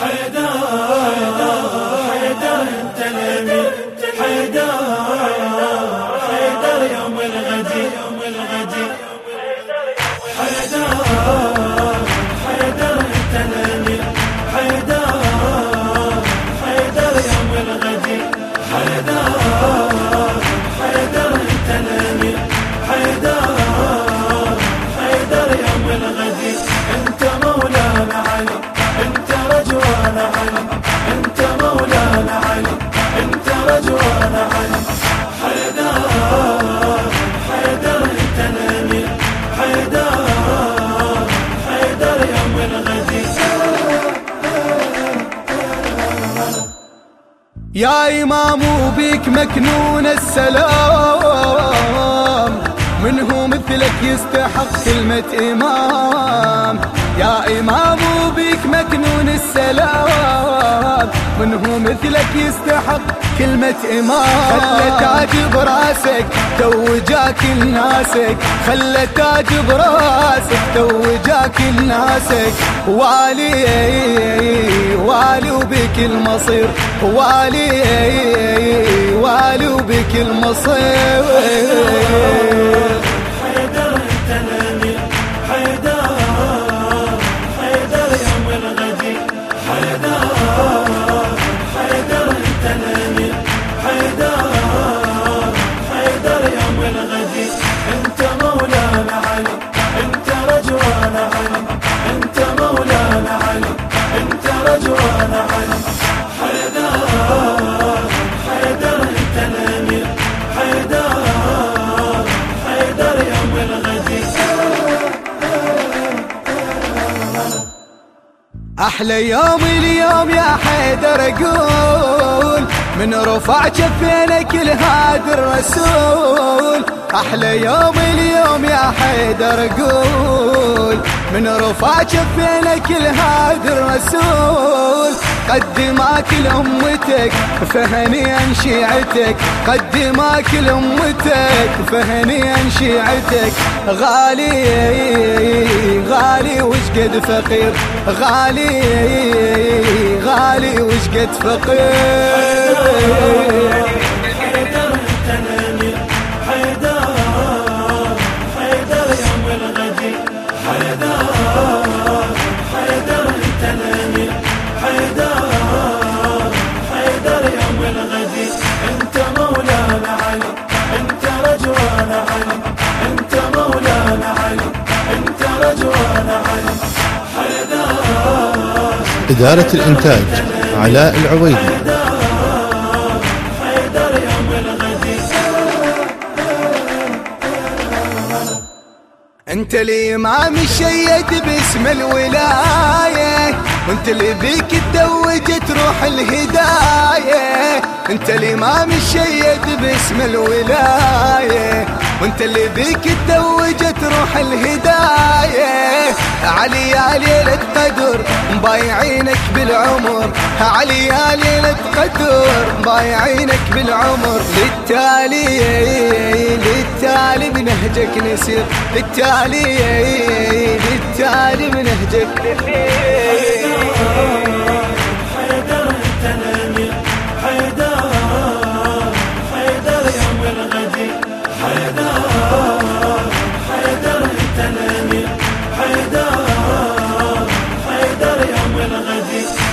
حيدر حيدر يوم الغدير يوم الغدير حيدر يا إمام بك مكنون السلام من هو مثلك يستحق كلمة إمام. يا إمام بك مكنون السلام. من هو مثلك يستحق كلمة إمام. خلى تاج براسك توجاك الناسك. خلى تاج براسك توجاك الناسك. والي والي وبك المصير. والي والي وبك المصير. أحلى يوم اليوم يا حيدر أقول من رفع كفينك الهادي الرسول. أحلى يوم اليوم يا حيدر أقول من رفع كفينك الهادي الرسول. قدماك لأمتك فهنيا شيعتك قدماك لأمتك فهنيا شيعتك. غالي وشقد فقير غالي غالي وشقد فقير. إدارة الإنتاج علاء العويدي. أنت الامام الشيد باسم الولاية وأنت اللي بيك تدوجت روح الهداية. أنت الامام الشيد باسم الولاية وأنت اللي بيك تدوجت روح الهداية. علي يا ليلة قدر مبايعينك بالعمر. علي يا ليلة قدر مبايعينك بالعمر. للتالي للتالي بنهجك نسير. للتالي للتالي بنهجك. نسير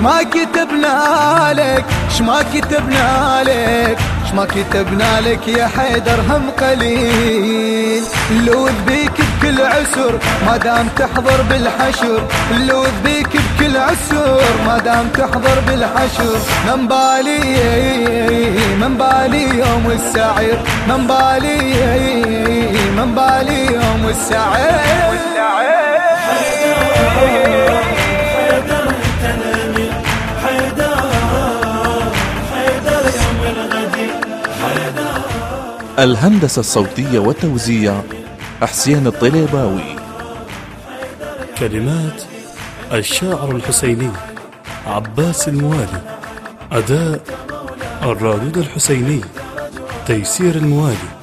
شما كتبنا لك شما كتبنا لك شما كتبنا لك يا حيدر هم قليل. اللوذ بيك بكل عسر ما دام تحضر بالحشر. اللوذ بيك بكل عسر ما دام تحضر بالحشر. من بالي من بالي يوم السعير. من بالي من بالي يوم السعير. الهندسة الصوتية والتوزيع حسين الطليباوي. كلمات الشاعر الحسيني عباس الموالي. أداء الرادود الحسيني تيسير الموالي.